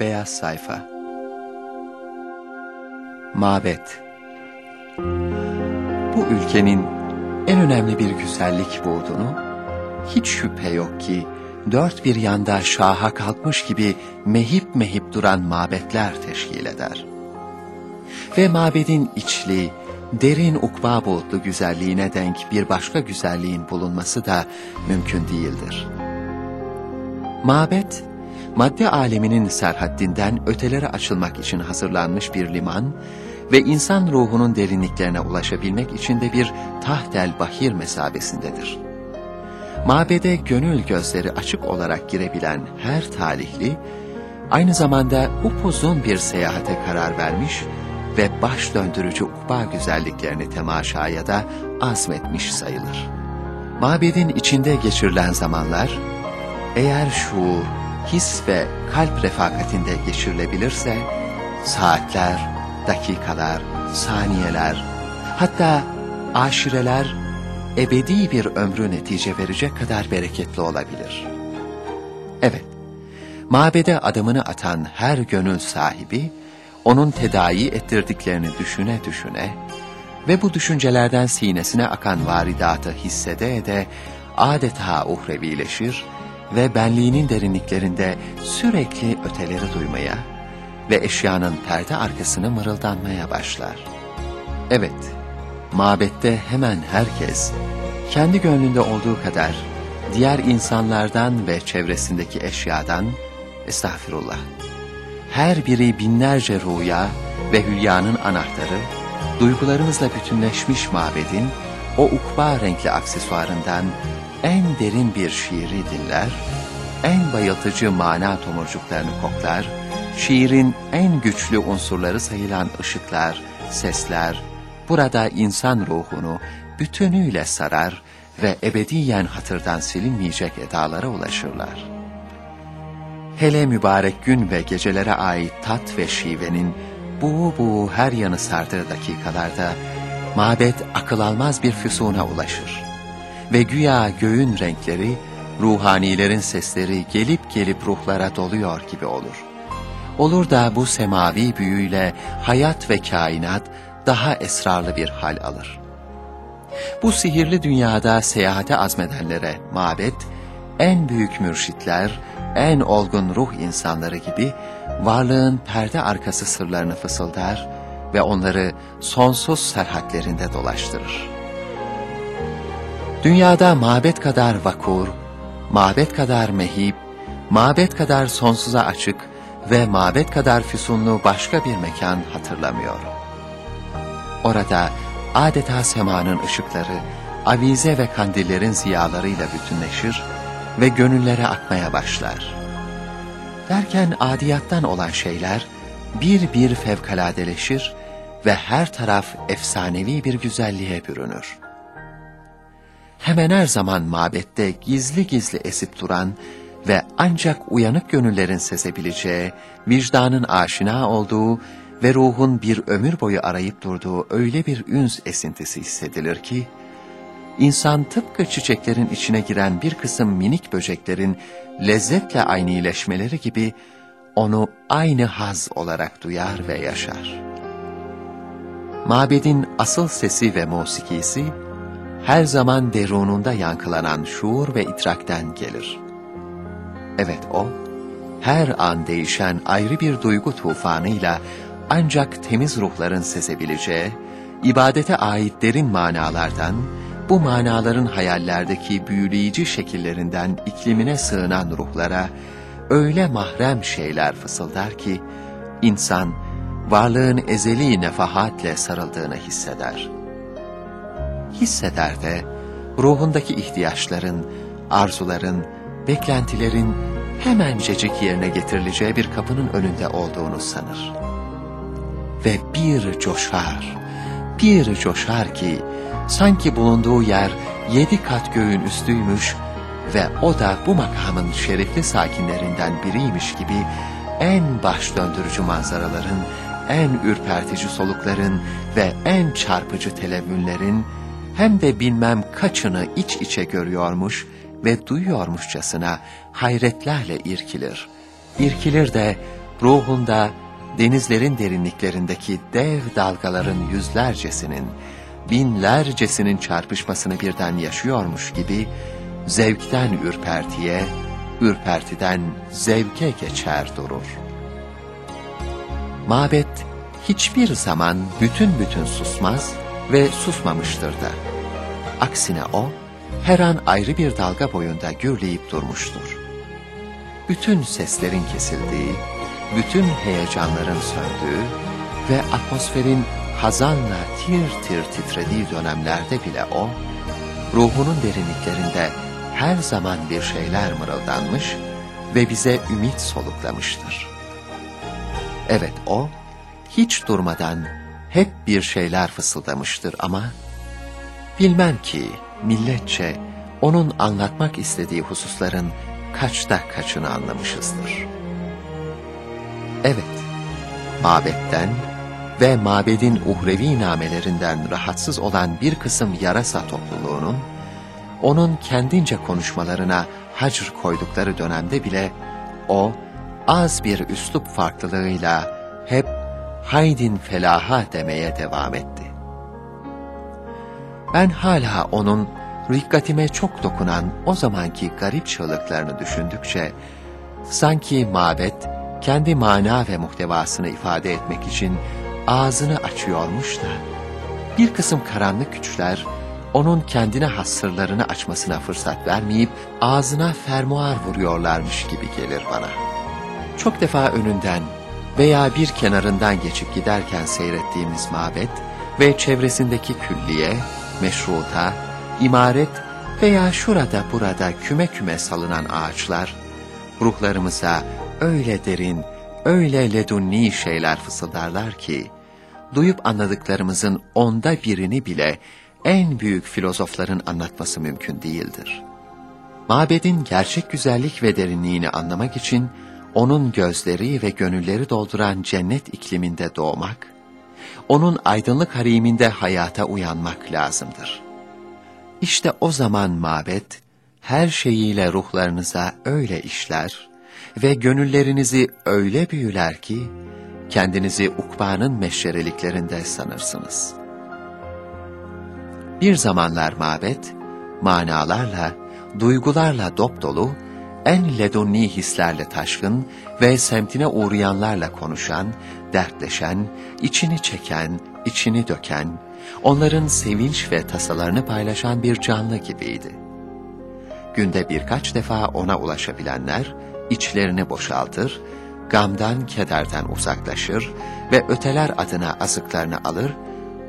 Beyaz Sayfa Mabet Bu ülkenin en önemli bir güzellik bulduğunu, hiç şüphe yok ki dört bir yanda şaha kalkmış gibi mehip mehip duran mabetler teşkil eder. Ve mabedin içli, derin ukba bulutlu güzelliğine denk bir başka güzelliğin bulunması da mümkün değildir. Mabet, madde aleminin serhaddinden ötelere açılmak için hazırlanmış bir liman ve insan ruhunun derinliklerine ulaşabilmek için de bir tahtel bahir mesabesindedir. Mabede gönül gözleri açık olarak girebilen her talihli, aynı zamanda upuzun bir seyahate karar vermiş ve baş döndürücü ukba güzelliklerini temaşaya da azmetmiş sayılır. Mabedin içinde geçirilen zamanlar, eğer şuur, his ve kalp refakatinde geçirilebilirse, saatler, dakikalar, saniyeler, hatta aşireler, ebedi bir ömrü netice verecek kadar bereketli olabilir. Evet, mabede adımını atan her gönül sahibi, onun tedavi ettirdiklerini düşüne düşüne ve bu düşüncelerden sinesine akan varidatı hissede ede adeta uhrevileşir ve benliğinin derinliklerinde sürekli öteleri duymaya ve eşyanın perde arkasını mırıldanmaya başlar. Evet, mabette hemen herkes, kendi gönlünde olduğu kadar diğer insanlardan ve çevresindeki eşyadan, estağfirullah, her biri binlerce rüya ve hülyanın anahtarı, duygularımızla bütünleşmiş mabedin o ukba renkli aksesuarından en derin bir şiiri dinler, en bayıltıcı mana tomurcuklarını koklar, şiirin en güçlü unsurları sayılan ışıklar, sesler, burada insan ruhunu bütünüyle sarar ve ebediyen hatırdan silinmeyecek edalara ulaşırlar. Hele mübarek gün ve gecelere ait tat ve şivenin bu bu her yanı sardığı dakikalarda mabet akıl almaz bir füsuna ulaşır. Ve güya göğün renkleri, ruhanilerin sesleri gelip gelip ruhlara doluyor gibi olur. Olur da bu semavi büyüyle hayat ve kainat daha esrarlı bir hal alır. Bu sihirli dünyada seyahate azmedenlere mabet, en büyük mürşitler, en olgun ruh insanları gibi varlığın perde arkası sırlarını fısıldar ve onları sonsuz serhatlerinde dolaştırır. Dünyada mabet kadar vakur, mabet kadar mehib, mabet kadar sonsuza açık ve mabet kadar füsunlu başka bir mekan hatırlamıyorum. Orada adeta semanın ışıkları, avize ve kandillerin ziyalarıyla bütünleşir ve gönüllere akmaya başlar. Derken adiyattan olan şeyler bir bir fevkaladeleşir ve her taraf efsanevi bir güzelliğe bürünür. Hemen her zaman mabette gizli gizli esip duran ve ancak uyanık gönüllerin sezebileceği, vicdanın aşina olduğu ve ruhun bir ömür boyu arayıp durduğu öyle bir üns esintisi hissedilir ki, insan tıpkı çiçeklerin içine giren bir kısım minik böceklerin lezzetle aynileşmeleri gibi onu aynı haz olarak duyar ve yaşar. Mabedin asıl sesi ve musikisi, her zaman derununda yankılanan şuur ve itrakten gelir. Evet o, her an değişen ayrı bir duygu tufanıyla ancak temiz ruhların sezebileceği, ibadete ait derin manalardan, bu manaların hayallerdeki büyüleyici şekillerinden iklimine sığınan ruhlara öyle mahrem şeyler fısıldar ki, insan varlığın ezeli nefahatle sarıldığını hisseder. Hisseder de ruhundaki ihtiyaçların, arzuların, beklentilerin hemencecik yerine getirileceği bir kapının önünde olduğunu sanır. Ve bir coşar, bir coşar ki sanki bulunduğu yer yedi kat göğün üstüymüş ve o da bu makamın şerefli sakinlerinden biriymiş gibi en baş döndürücü manzaraların, en ürpertici solukların ve en çarpıcı televünlerin hem de bilmem kaçını iç içe görüyormuş ve duyuyormuşçasına hayretlerle irkilir. İrkilir de ruhunda denizlerin derinliklerindeki dev dalgaların yüzlercesinin, binlercesinin çarpışmasını birden yaşıyormuş gibi, zevkten ürpertiye, ürpertiden zevke geçer durur. Mabet hiçbir zaman bütün bütün susmaz ve susmamıştır da. Aksine o, her an ayrı bir dalga boyunda gürleyip durmuştur. Bütün seslerin kesildiği, bütün heyecanların söndüğü ve atmosferin hazanla tir tir titrediği dönemlerde bile o, ruhunun derinliklerinde her zaman bir şeyler mırıldanmış ve bize ümit soluklamıştır. Evet o, hiç durmadan hep bir şeyler fısıldamıştır ama, bilmem ki milletçe onun anlatmak istediği hususların kaçta kaçını anlamışızdır. Evet, mabetten ve mabedin uhrevi namelerinden rahatsız olan bir kısım yarasa topluluğunun, onun kendince konuşmalarına hacr koydukları dönemde bile o az bir üslup farklılığıyla hep haydin felaha demeye devam etti. Ben hala onun dikkatime çok dokunan o zamanki garip çığlıklarını düşündükçe, sanki mabet kendi mana ve muhtevasını ifade etmek için ağzını açıyormuş da, bir kısım karanlık güçler, onun kendine has sırlarını açmasına fırsat vermeyip ağzına fermuar vuruyorlarmış gibi gelir bana. Çok defa önünden veya bir kenarından geçip giderken seyrettiğimiz mabet ve çevresindeki külliye, meşruta, imaret veya şurada burada küme küme salınan ağaçlar, ruhlarımıza öyle derin, öyle ledunni şeyler fısıldarlar ki, duyup anladıklarımızın onda birini bile en büyük filozofların anlatması mümkün değildir. Mabedin gerçek güzellik ve derinliğini anlamak için, onun gözleri ve gönülleri dolduran cennet ikliminde doğmak, onun aydınlık hariminde hayata uyanmak lazımdır. İşte o zaman mabet, her şeyiyle ruhlarınıza öyle işler ve gönüllerinizi öyle büyüler ki, kendinizi ukbanın meşreliklerinde sanırsınız. Bir zamanlar mabet, manalarla, duygularla dop dolu, en ledunni hislerle taşkın ve semtine uğrayanlarla konuşan, dertleşen, içini çeken, içini döken, onların sevinç ve tasalarını paylaşan bir canlı gibiydi. Günde birkaç defa ona ulaşabilenler, içlerini boşaltır, gamdan, kederden uzaklaşır ve öteler adına azıklarını alır,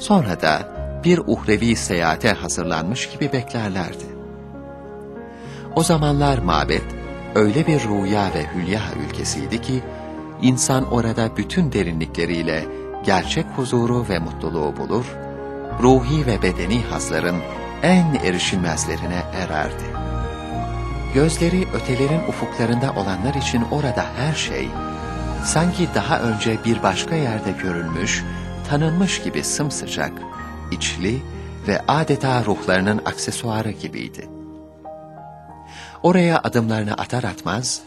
sonra da bir uhrevi seyahate hazırlanmış gibi beklerlerdi. O zamanlar mabet öyle bir rüya ve hülya ülkesiydi ki, insan orada bütün derinlikleriyle gerçek huzuru ve mutluluğu bulur, ruhi ve bedeni hazların en erişilmezlerine ererdi. Gözleri ötelerin ufuklarında olanlar için orada her şey, sanki daha önce bir başka yerde görülmüş, tanınmış gibi sımsıcak, içli ve adeta ruhlarının aksesuarı gibiydi. Oraya adımlarını atar atmaz,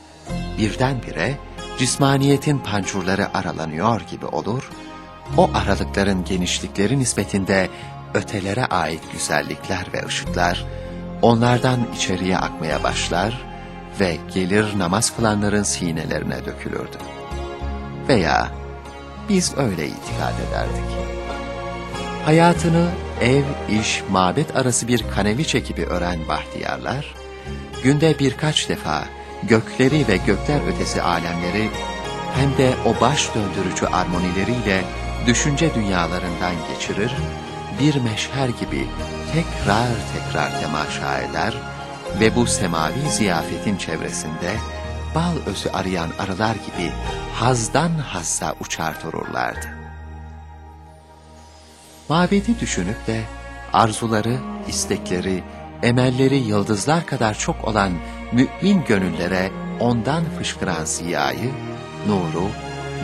birdenbire cismaniyetin pançurları aralanıyor gibi olur, o aralıkların genişlikleri nispetinde ötelere ait güzellikler ve ışıklar, onlardan içeriye akmaya başlar ve gelir namaz kılanların sinelerine dökülürdü. Veya biz öyle itikad ederdik. Hayatını ev, iş, mabet arası bir kaneviçe gibi ören bahtiyarlar, günde birkaç defa gökleri ve gökler ötesi alemleri hem de o baş döndürücü armonileriyle düşünce dünyalarından geçirir, bir meşher gibi tekrar tekrar temaşa eder ve bu semavi ziyafetin çevresinde bal özü arayan arılar gibi hazdan hazza uçar dururlardı. Mabedi düşünüp de arzuları, istekleri, emelleri yıldızlar kadar çok olan mümin gönüllere ondan fışkıran ziyayı, nuru,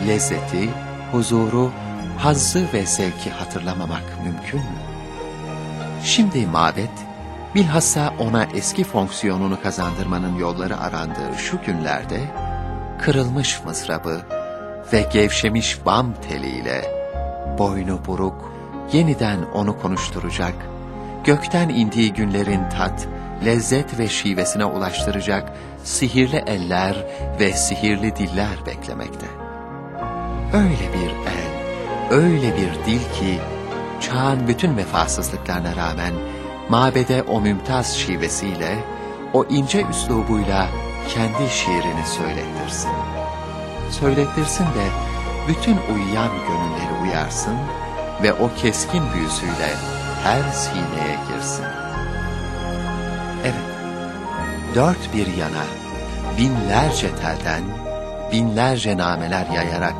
lezzeti, huzuru, hazzı ve zevki hatırlamamak mümkün mü? Şimdi mabet, bilhassa ona eski fonksiyonunu kazandırmanın yolları arandığı şu günlerde, kırılmış mızrabı, ve gevşemiş bam teliyle boynu buruk yeniden onu konuşturacak, gökten indiği günlerin tat, lezzet ve şivesine ulaştıracak sihirli eller ve sihirli diller beklemekte. Öyle bir el, öyle bir dil ki, çağın bütün vefasızlıklarına rağmen, mabede o mümtaz şivesiyle, o ince üslubuyla kendi şiirini söylettirsin. Söylettirsin de bütün uyuyan gönülleri uyarsın ve o keskin büyüsüyle her sineye girsin. Evet, dört bir yana binlerce telden, binlerce nameler yayarak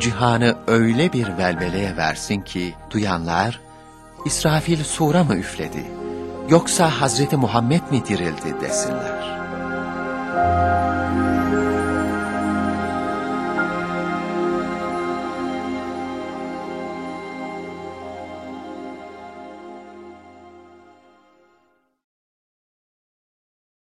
cihanı öyle bir velveleye versin ki duyanlar İsrafil sura mı üfledi yoksa Hazreti Muhammed mi dirildi desinler.